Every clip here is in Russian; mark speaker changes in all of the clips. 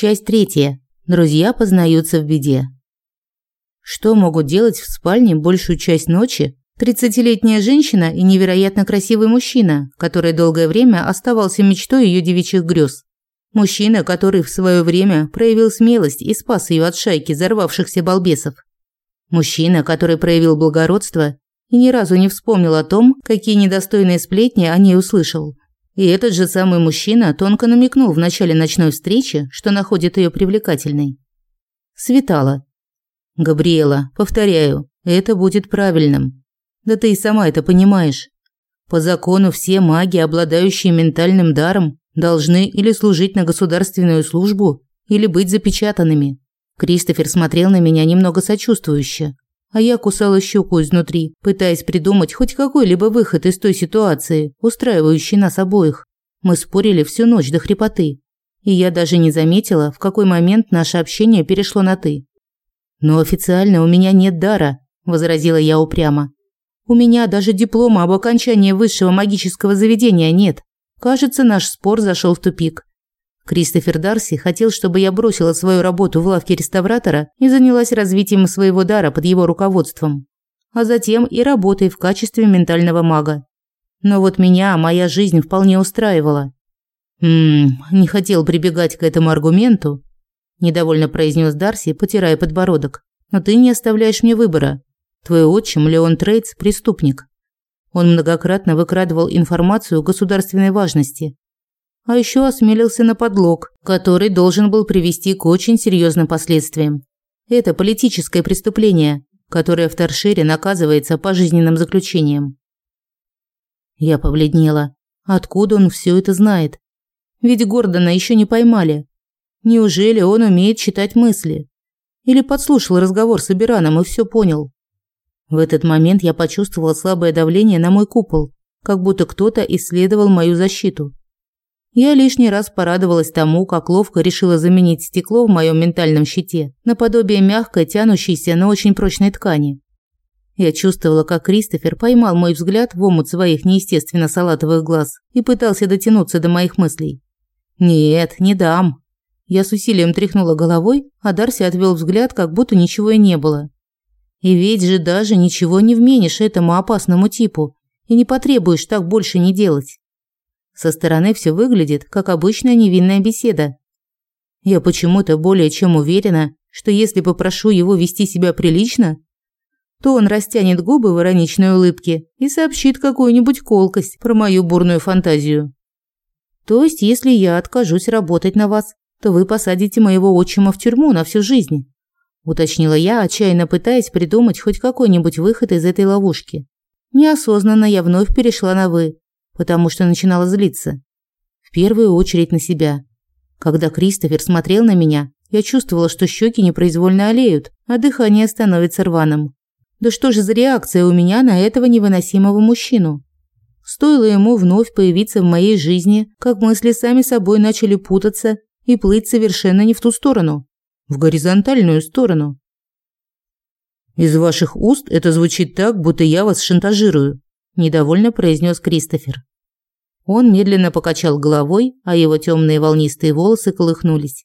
Speaker 1: Часть третья. Друзья познаются в беде. Что могут делать в спальне большую часть ночи тридцатилетняя женщина и невероятно красивый мужчина, который долгое время оставался мечтой ее девичьих грез. Мужчина, который в свое время проявил смелость и спас ее от шайки взорвавшихся балбесов. Мужчина, который проявил благородство и ни разу не вспомнил о том, какие недостойные сплетни о ней услышал, и этот же самый мужчина тонко намекнул в начале ночной встречи, что находит ее привлекательной. Светала. Габриэла, повторяю, это будет правильным. Да ты и сама это понимаешь. По закону все маги, обладающие ментальным даром, должны или служить на государственную службу, или быть запечатанными. Кристофер смотрел на меня немного сочувствующе, а я кусала щеку изнутри, пытаясь придумать хоть какой-либо выход из той ситуации, устраивающей нас обоих. Мы спорили всю ночь до хрипоты, и я даже не заметила, в какой момент наше общение перешло на «ты». «Но официально у меня нет дара», – возразила я упрямо. «У меня даже диплома об окончании высшего магического заведения нет. Кажется, наш спор зашел в тупик. Кристофер Дарси хотел, чтобы я бросила свою работу в лавке реставратора и занялась развитием своего дара под его руководством, а затем и работой в качестве ментального мага. Но вот меня моя жизнь вполне устраивала. Хмм, не хотел прибегать к этому аргументу, недовольно произнес Дарси, потирая подбородок. Но ты не оставляешь мне выбора. Твой отчим Леон Трейдс преступник. Он многократно выкрадывал информацию государственной важности, а еще осмелился на подлог, который должен был привести к очень серьезным последствиям. Это политическое преступление, которое в Торшере наказывается пожизненным заключением. Я побледнела. Откуда он все это знает? Ведь Гордона еще не поймали. Неужели он умеет читать мысли? Или подслушал разговор с Абираном и все понял? В этот момент я почувствовала слабое давление на мой купол, как будто кто-то исследовал мою защиту. Я лишний раз порадовалась тому, как ловко решила заменить стекло в моем ментальном щите наподобие мягкой, тянущейся, но очень прочной ткани. Я чувствовала, как Кристофер поймал мой взгляд в омут своих неестественно салатовых глаз и пытался дотянуться до моих мыслей. «Нет, не дам». Я с усилием тряхнула головой, а Дарси отвел взгляд, как будто ничего и не было. «И ведь же даже ничего не вменишь этому опасному типу, и не потребуешь так больше не делать». Со стороны все выглядит, как обычная невинная беседа. Я почему-то более чем уверена, что если попрошу его вести себя прилично, то он растянет губы в ироничной улыбке и сообщит какую-нибудь колкость про мою бурную фантазию. То есть, если я откажусь работать на вас, то вы посадите моего отчима в тюрьму на всю жизнь, уточнила я, отчаянно пытаясь придумать хоть какой-нибудь выход из этой ловушки. Неосознанно я вновь перешла на вы, потому что начинала злиться. В первую очередь на себя. Когда Кристофер смотрел на меня, я чувствовала, что щеки непроизвольно олеют, а дыхание становится рваным. Да что же за реакция у меня на этого невыносимого мужчину? Стоило ему вновь появиться в моей жизни, как мысли сами собой начали путаться и плыть совершенно не в ту сторону, в горизонтальную сторону. Из ваших уст это звучит так, будто я вас шантажирую, недовольно произнес Кристофер. Он медленно покачал головой, а его темные волнистые волосы колыхнулись.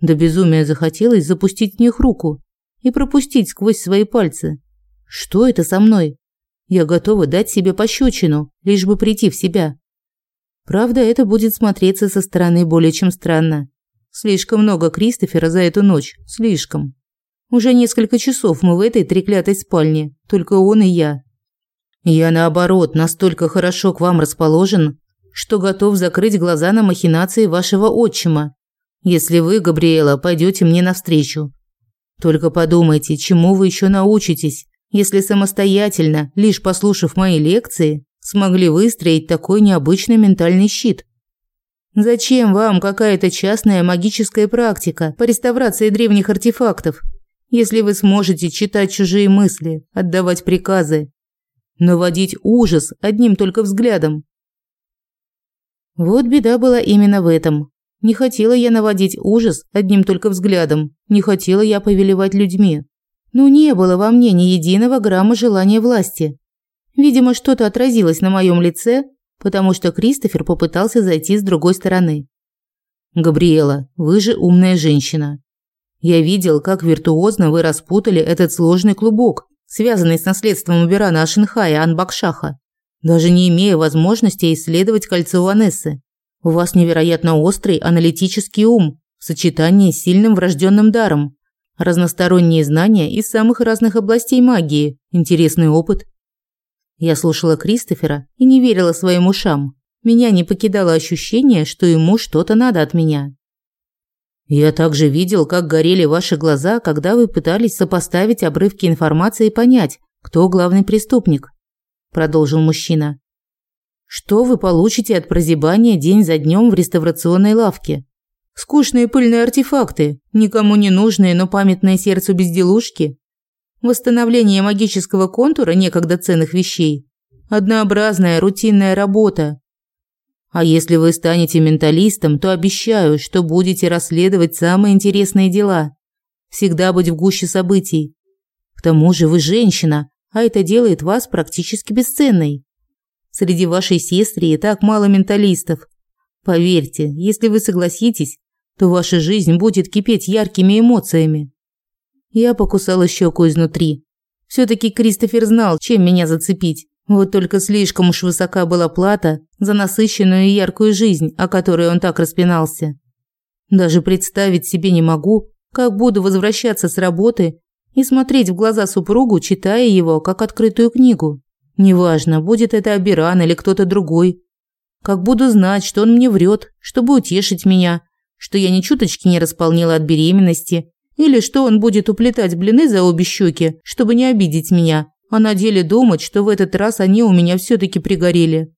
Speaker 1: До безумия захотелось запустить в них руку и пропустить сквозь свои пальцы. Что это со мной? Я готова дать себе пощечину, лишь бы прийти в себя. Правда, это будет смотреться со стороны более чем странно. Слишком много Кристофера за эту ночь, слишком. Уже несколько часов мы в этой треклятой спальне, только он и я. Я, наоборот, настолько хорошо к вам расположен, что готов закрыть глаза на махинации вашего отчима, если вы, Габриэла, пойдете мне навстречу. Только подумайте, чему вы еще научитесь, если самостоятельно, лишь послушав мои лекции, смогли выстроить такой необычный ментальный щит. Зачем вам какая-то частная магическая практика по реставрации древних артефактов, если вы сможете читать чужие мысли, отдавать приказы наводить ужас одним только взглядом. Вот беда была именно в этом. Не хотела я наводить ужас одним только взглядом, не хотела я повелевать людьми. Но не было во мне ни единого грамма желания власти. Видимо, что-то отразилось на моем лице, потому что Кристофер попытался зайти с другой стороны. «Габриэла, вы же умная женщина. Я видел, как виртуозно вы распутали этот сложный клубок связанный с наследством Убирана Ашинхая Анбакшаха, даже не имея возможности исследовать кольцо Ванессы. У вас невероятно острый аналитический ум в сочетании с сильным врожденным даром, разносторонние знания из самых разных областей магии, интересный опыт. Я слушала Кристофера и не верила своим ушам. Меня не покидало ощущение, что ему что-то надо от меня. Я также видел, как горели ваши глаза, когда вы пытались сопоставить обрывки информации и понять, кто главный преступник, продолжил мужчина. Что вы получите от прозябания день за днем в реставрационной лавке? Скучные пыльные артефакты, никому не нужные, но памятные сердцу безделушки, восстановление магического контура некогда ценных вещей, однообразная рутинная работа, а если вы станете менталистом, то обещаю, что будете расследовать самые интересные дела. Всегда быть в гуще событий. К тому же вы женщина, а это делает вас практически бесценной. Среди вашей сестры и так мало менталистов. Поверьте, если вы согласитесь, то ваша жизнь будет кипеть яркими эмоциями. Я покусала щеку изнутри. все таки Кристофер знал, чем меня зацепить. Вот только слишком уж высока была плата за насыщенную и яркую жизнь, о которой он так распинался. Даже представить себе не могу, как буду возвращаться с работы и смотреть в глаза супругу, читая его как открытую книгу. Неважно, будет это Абиран или кто-то другой. Как буду знать, что он мне врет, чтобы утешить меня, что я ни чуточки не располнила от беременности, или что он будет уплетать блины за обе щеки, чтобы не обидеть меня, а на деле думать, что в этот раз они у меня все-таки пригорели.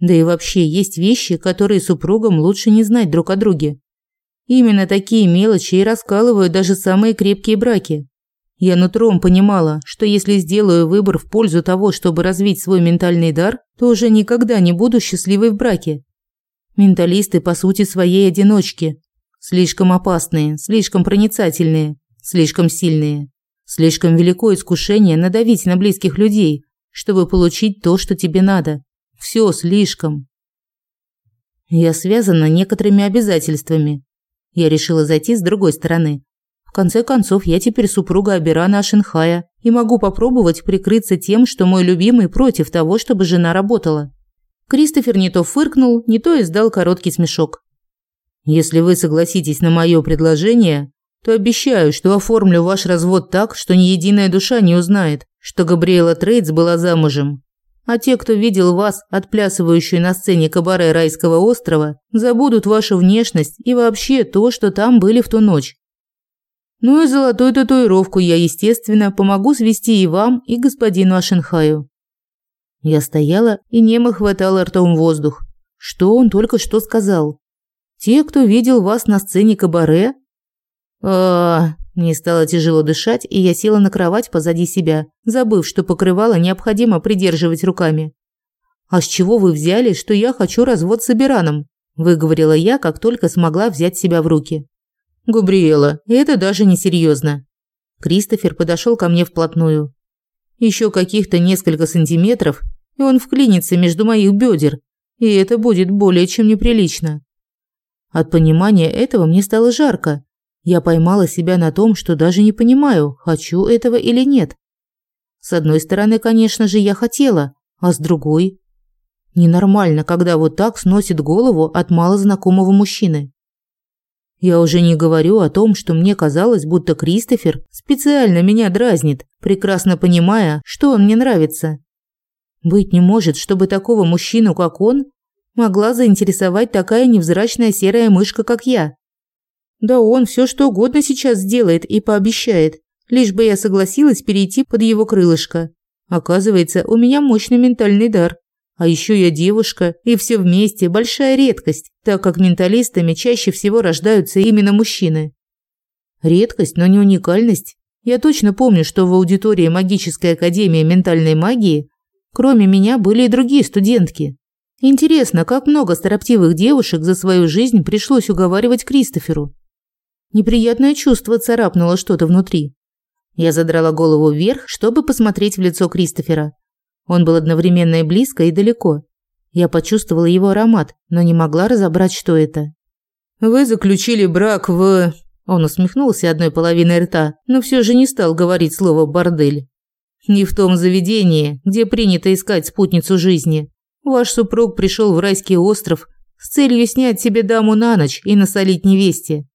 Speaker 1: Да и вообще есть вещи, которые супругам лучше не знать друг о друге. Именно такие мелочи и раскалывают даже самые крепкие браки. Я нутром понимала, что если сделаю выбор в пользу того, чтобы развить свой ментальный дар, то уже никогда не буду счастливой в браке. Менталисты по сути своей одиночки. Слишком опасные, слишком проницательные, слишком сильные. Слишком велико искушение надавить на близких людей, чтобы получить то, что тебе надо. Все слишком. Я связана некоторыми обязательствами. Я решила зайти с другой стороны. В конце концов, я теперь супруга Абирана Ашенхая и могу попробовать прикрыться тем, что мой любимый против того, чтобы жена работала. Кристофер не то фыркнул, не то издал короткий смешок. Если вы согласитесь на мое предложение, то обещаю, что оформлю ваш развод так, что ни единая душа не узнает, что Габриэла Трейдс была замужем. А те, кто видел вас, отплясывающую на сцене кабаре райского острова, забудут вашу внешность и вообще то, что там были в ту ночь. Ну и золотую татуировку я, естественно, помогу свести и вам, и господину Ашенхаю. Я стояла и немо хватала ртом воздух. Что он только что сказал? Те, кто видел вас на сцене кабаре, а Мне стало тяжело дышать, и я села на кровать позади себя, забыв, что покрывало необходимо придерживать руками. «А с чего вы взяли, что я хочу развод с Абираном?» – выговорила я, как только смогла взять себя в руки. «Габриэла, это даже не серьёзно». Кристофер подошёл ко мне вплотную. Ещё каких-то несколько сантиметров, и он вклинится между моих бёдер, и это будет более чем неприлично. От понимания этого мне стало жарко, я поймала себя на том, что даже не понимаю, хочу этого или нет. С одной стороны, конечно же, я хотела, а с другой ненормально, когда вот так сносит голову от малознакомого мужчины. Я уже не говорю о том, что мне казалось, будто Кристофер специально меня дразнит, прекрасно понимая, что он мне нравится. Быть не может, чтобы такого мужчину, как он, могла заинтересовать такая невзрачная серая мышка, как я. Да он все что угодно сейчас сделает и пообещает, лишь бы я согласилась перейти под его крылышко. Оказывается, у меня мощный ментальный дар. А еще я девушка, и все вместе – большая редкость, так как менталистами чаще всего рождаются именно мужчины. Редкость, но не уникальность. Я точно помню, что в аудитории Магической академии ментальной магии кроме меня были и другие студентки. Интересно, как много строптивых девушек за свою жизнь пришлось уговаривать Кристоферу, Неприятное чувство царапнуло что-то внутри. Я задрала голову вверх, чтобы посмотреть в лицо Кристофера. Он был одновременно и близко, и далеко. Я почувствовала его аромат, но не могла разобрать, что это. «Вы заключили брак в...» Он усмехнулся одной половиной рта, но все же не стал говорить слово «бордель». «Не в том заведении, где принято искать спутницу жизни. Ваш супруг пришел в райский остров с целью снять себе даму на ночь и насолить невесте.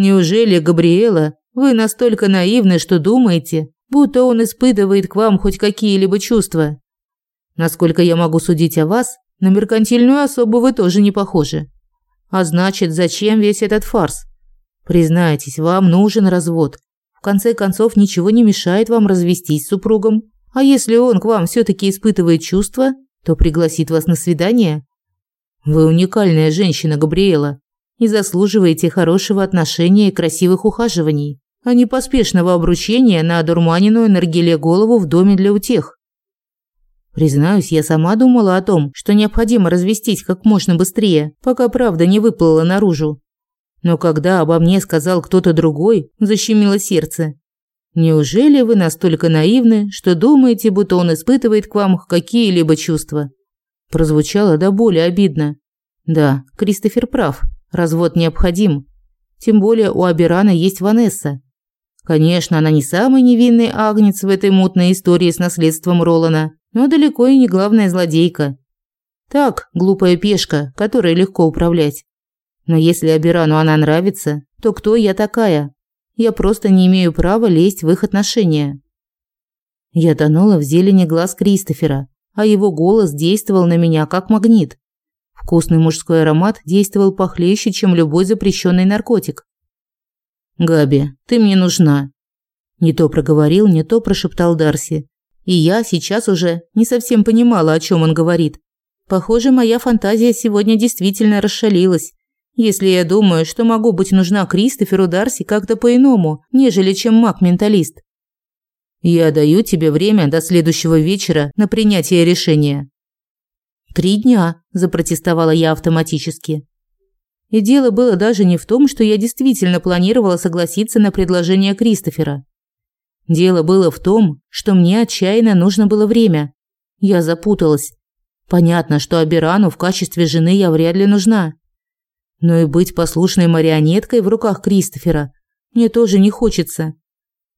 Speaker 1: Неужели, Габриэла, вы настолько наивны, что думаете, будто он испытывает к вам хоть какие-либо чувства? Насколько я могу судить о вас, на меркантильную особу вы тоже не похожи. А значит, зачем весь этот фарс? Признайтесь, вам нужен развод. В конце концов, ничего не мешает вам развестись с супругом. А если он к вам все таки испытывает чувства, то пригласит вас на свидание. Вы уникальная женщина, Габриэла и заслуживаете хорошего отношения и красивых ухаживаний, а не поспешного обручения на одурманенную наргиле голову в доме для утех. Признаюсь, я сама думала о том, что необходимо развестись как можно быстрее, пока правда не выплыла наружу. Но когда обо мне сказал кто-то другой, защемило сердце. Неужели вы настолько наивны, что думаете, будто он испытывает к вам какие-либо чувства? Прозвучало до боли обидно. Да, Кристофер прав. Развод необходим. Тем более у Абирана есть Ванесса. Конечно, она не самый невинный агнец в этой мутной истории с наследством Ролана, но далеко и не главная злодейка. Так, глупая пешка, которой легко управлять. Но если Абирану она нравится, то кто я такая? Я просто не имею права лезть в их отношения. Я тонула в зелени глаз Кристофера, а его голос действовал на меня как магнит. Вкусный мужской аромат действовал похлеще, чем любой запрещенный наркотик. «Габи, ты мне нужна!» Не то проговорил, не то прошептал Дарси. И я сейчас уже не совсем понимала, о чем он говорит. Похоже, моя фантазия сегодня действительно расшалилась. Если я думаю, что могу быть нужна Кристоферу Дарси как-то по-иному, нежели чем маг-менталист. Я даю тебе время до следующего вечера на принятие решения. Три дня, запротестовала я автоматически. И дело было даже не в том, что я действительно планировала согласиться на предложение Кристофера. Дело было в том, что мне отчаянно нужно было время. Я запуталась. Понятно, что Абирану в качестве жены я вряд ли нужна. Но и быть послушной марионеткой в руках Кристофера мне тоже не хочется.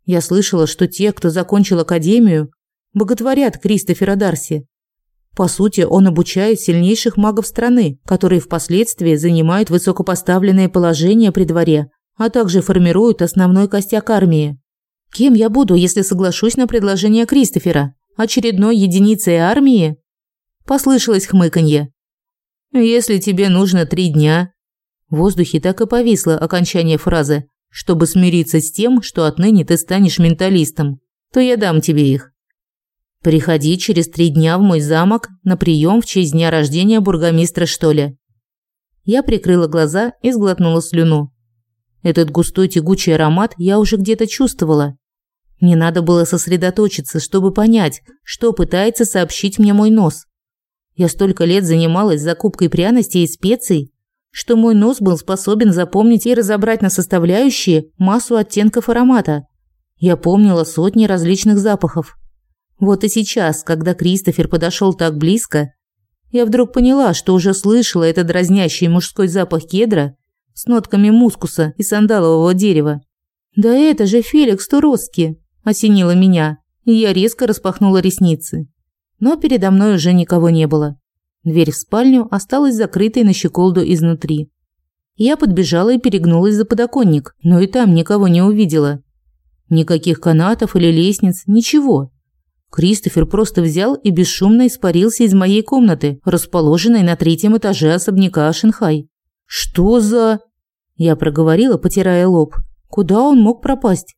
Speaker 1: Я слышала, что те, кто закончил академию, боготворят Кристофера Дарси. По сути, он обучает сильнейших магов страны, которые впоследствии занимают высокопоставленные положения при дворе, а также формируют основной костяк армии. Кем я буду, если соглашусь на предложение Кристофера? Очередной единицей армии? Послышалось хмыканье. Если тебе нужно три дня. В воздухе так и повисло окончание фразы, чтобы смириться с тем, что отныне ты станешь менталистом, то я дам тебе их. Приходи через три дня в мой замок на прием в честь дня рождения бургомистра, что ли». Я прикрыла глаза и сглотнула слюну. Этот густой тягучий аромат я уже где-то чувствовала. Мне надо было сосредоточиться, чтобы понять, что пытается сообщить мне мой нос. Я столько лет занималась закупкой пряностей и специй, что мой нос был способен запомнить и разобрать на составляющие массу оттенков аромата. Я помнила сотни различных запахов. Вот и сейчас, когда Кристофер подошел так близко, я вдруг поняла, что уже слышала этот дразнящий мужской запах кедра с нотками мускуса и сандалового дерева. «Да это же Феликс Туроски!» – осенило меня, и я резко распахнула ресницы. Но передо мной уже никого не было. Дверь в спальню осталась закрытой на щеколду изнутри. Я подбежала и перегнулась за подоконник, но и там никого не увидела. Никаких канатов или лестниц, ничего. Кристофер просто взял и бесшумно испарился из моей комнаты, расположенной на третьем этаже особняка Шанхай. «Что за...» Я проговорила, потирая лоб. «Куда он мог пропасть?»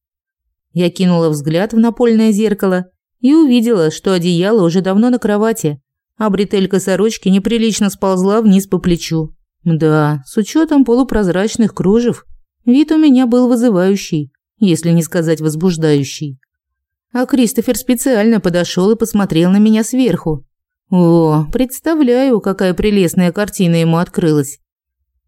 Speaker 1: Я кинула взгляд в напольное зеркало и увидела, что одеяло уже давно на кровати, а бретелька сорочки неприлично сползла вниз по плечу. Да, с учетом полупрозрачных кружев, вид у меня был вызывающий, если не сказать возбуждающий. А Кристофер специально подошел и посмотрел на меня сверху. О, представляю, какая прелестная картина ему открылась.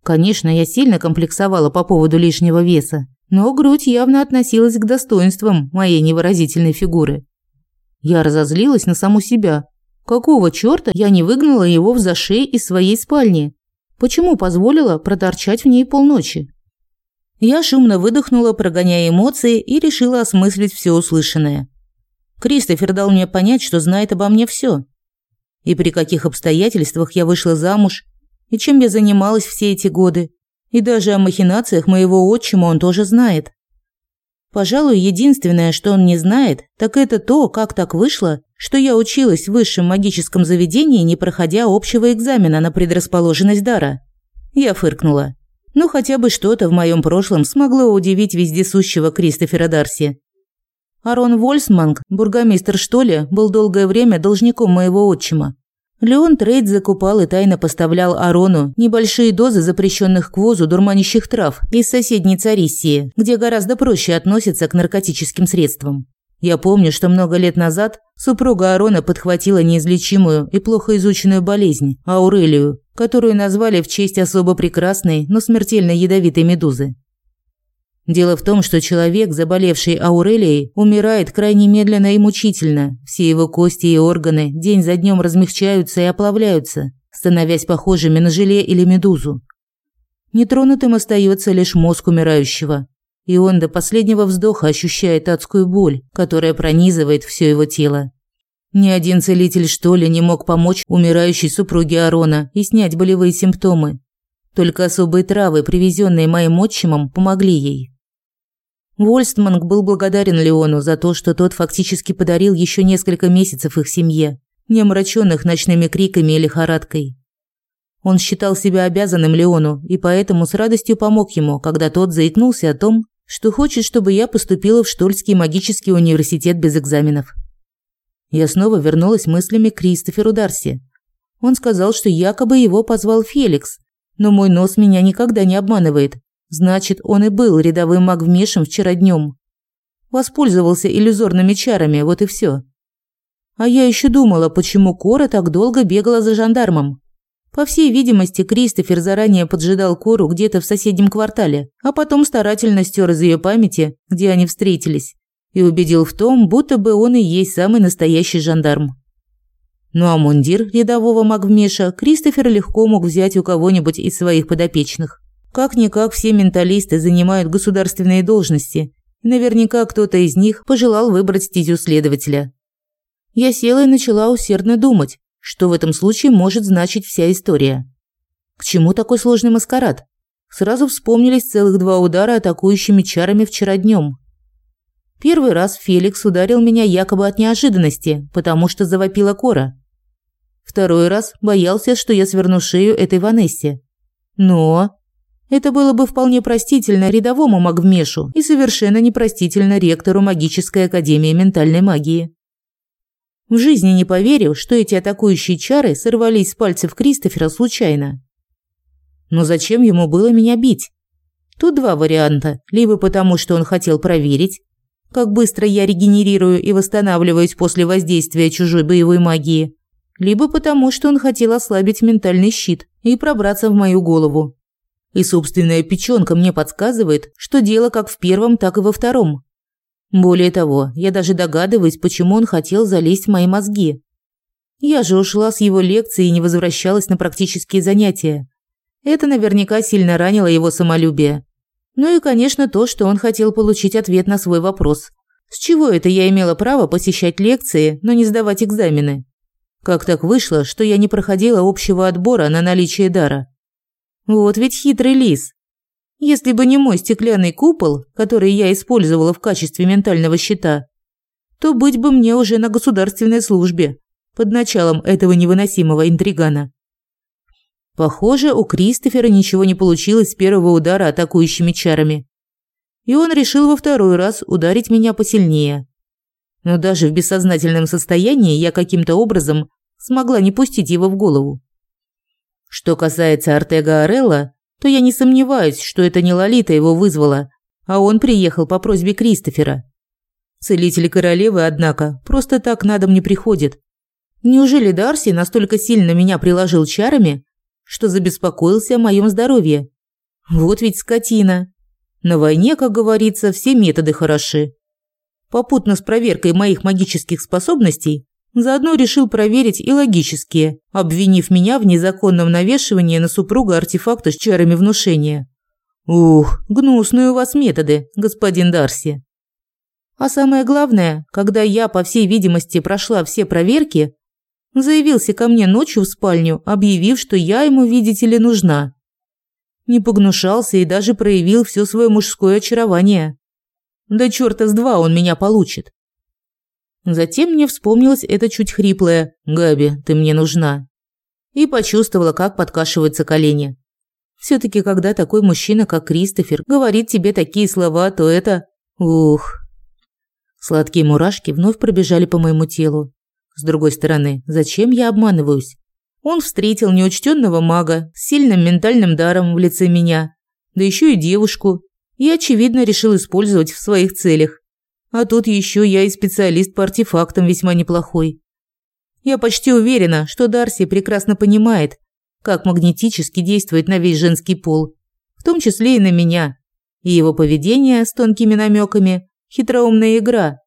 Speaker 1: Конечно, я сильно комплексовала по поводу лишнего веса, но грудь явно относилась к достоинствам моей невыразительной фигуры. Я разозлилась на саму себя. Какого чёрта я не выгнала его в зашей из своей спальни? Почему позволила проторчать в ней полночи? Я шумно выдохнула, прогоняя эмоции, и решила осмыслить все услышанное. Кристофер дал мне понять, что знает обо мне все. И при каких обстоятельствах я вышла замуж, и чем я занималась все эти годы. И даже о махинациях моего отчима он тоже знает. Пожалуй, единственное, что он не знает, так это то, как так вышло, что я училась в высшем магическом заведении, не проходя общего экзамена на предрасположенность дара. Я фыркнула. Ну, хотя бы что-то в моем прошлом смогло удивить вездесущего Кристофера Дарси. Арон Вольсманг, бургомистр что ли, был долгое время должником моего отчима. Леон Трейд закупал и тайно поставлял Арону небольшие дозы запрещенных к возу дурманящих трав из соседней Цариссии, где гораздо проще относятся к наркотическим средствам. Я помню, что много лет назад супруга Арона подхватила неизлечимую и плохо изученную болезнь – аурелию, которую назвали в честь особо прекрасной, но смертельно ядовитой медузы. Дело в том, что человек, заболевший Аурелией, умирает крайне медленно и мучительно. Все его кости и органы день за днем размягчаются и оплавляются, становясь похожими на желе или медузу. Нетронутым остается лишь мозг умирающего, и он до последнего вздоха ощущает адскую боль, которая пронизывает все его тело. Ни один целитель, что ли, не мог помочь умирающей супруге Арона и снять болевые симптомы. Только особые травы, привезенные моим отчимом, помогли ей. Вольстманг был благодарен Леону за то, что тот фактически подарил еще несколько месяцев их семье, не омраченных ночными криками и лихорадкой. Он считал себя обязанным Леону и поэтому с радостью помог ему, когда тот заикнулся о том, что хочет, чтобы я поступила в Штольский магический университет без экзаменов. Я снова вернулась мыслями к Кристоферу Дарси. Он сказал, что якобы его позвал Феликс, но мой нос меня никогда не обманывает, Значит, он и был рядовым магвмешем вчера днем. Воспользовался иллюзорными чарами, вот и все. А я еще думала, почему Кора так долго бегала за жандармом. По всей видимости, Кристофер заранее поджидал Кору где-то в соседнем квартале, а потом старательно стер из ее памяти, где они встретились, и убедил в том, будто бы он и есть самый настоящий жандарм. Ну а мундир рядового магвмеша Кристофер легко мог взять у кого-нибудь из своих подопечных. Как-никак все менталисты занимают государственные должности. Наверняка кто-то из них пожелал выбрать стезю следователя. Я села и начала усердно думать, что в этом случае может значить вся история. К чему такой сложный маскарад? Сразу вспомнились целых два удара атакующими чарами вчера днем. Первый раз Феликс ударил меня якобы от неожиданности, потому что завопила кора. Второй раз боялся, что я сверну шею этой Ванессе. Но это было бы вполне простительно рядовому магмешу и совершенно непростительно ректору магической академии ментальной магии. В жизни не поверил, что эти атакующие чары сорвались с пальцев Кристофера случайно. Но зачем ему было меня бить? Тут два варианта. Либо потому, что он хотел проверить, как быстро я регенерирую и восстанавливаюсь после воздействия чужой боевой магии, либо потому, что он хотел ослабить ментальный щит и пробраться в мою голову. И собственная печёнка мне подсказывает, что дело как в первом, так и во втором. Более того, я даже догадываюсь, почему он хотел залезть в мои мозги. Я же ушла с его лекции и не возвращалась на практические занятия. Это наверняка сильно ранило его самолюбие. Ну и, конечно, то, что он хотел получить ответ на свой вопрос. С чего это я имела право посещать лекции, но не сдавать экзамены? Как так вышло, что я не проходила общего отбора на наличие дара? Вот ведь хитрый лис. Если бы не мой стеклянный купол, который я использовала в качестве ментального щита, то быть бы мне уже на государственной службе под началом этого невыносимого интригана. Похоже, у Кристофера ничего не получилось с первого удара атакующими чарами. И он решил во второй раз ударить меня посильнее. Но даже в бессознательном состоянии я каким-то образом смогла не пустить его в голову. Что касается Артега Орелла, то я не сомневаюсь, что это не Лолита его вызвала, а он приехал по просьбе Кристофера. Целители королевы, однако, просто так на дом не приходит. Неужели Дарси настолько сильно меня приложил чарами, что забеспокоился о моем здоровье? Вот ведь скотина. На войне, как говорится, все методы хороши. Попутно с проверкой моих магических способностей Заодно решил проверить и логические, обвинив меня в незаконном навешивании на супруга артефакта с чарами внушения. Ух, гнусные у вас методы, господин Дарси. А самое главное, когда я, по всей видимости, прошла все проверки, заявился ко мне ночью в спальню, объявив, что я ему, видите ли, нужна. Не погнушался и даже проявил все свое мужское очарование. Да чёрта с два он меня получит. Затем мне вспомнилось это чуть хриплое «Габи, ты мне нужна». И почувствовала, как подкашиваются колени. Все-таки, когда такой мужчина, как Кристофер, говорит тебе такие слова, то это... Ух... Сладкие мурашки вновь пробежали по моему телу. С другой стороны, зачем я обманываюсь? Он встретил неучтенного мага с сильным ментальным даром в лице меня, да еще и девушку, и, очевидно, решил использовать в своих целях. А тут еще я и специалист по артефактам весьма неплохой. Я почти уверена, что Дарси прекрасно понимает, как магнетически действует на весь женский пол, в том числе и на меня. И его поведение с тонкими намеками – хитроумная игра,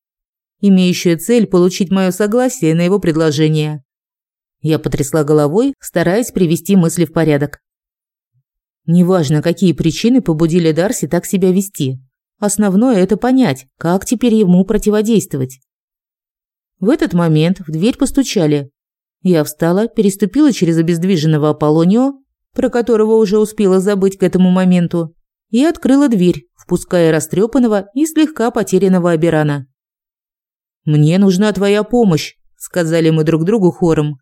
Speaker 1: имеющая цель получить мое согласие на его предложение. Я потрясла головой, стараясь привести мысли в порядок. Неважно, какие причины побудили Дарси так себя вести. Основное – это понять, как теперь ему противодействовать. В этот момент в дверь постучали. Я встала, переступила через обездвиженного Аполлонио, про которого уже успела забыть к этому моменту, и открыла дверь, впуская растрепанного и слегка потерянного Аберана. «Мне нужна твоя помощь», – сказали мы друг другу хором.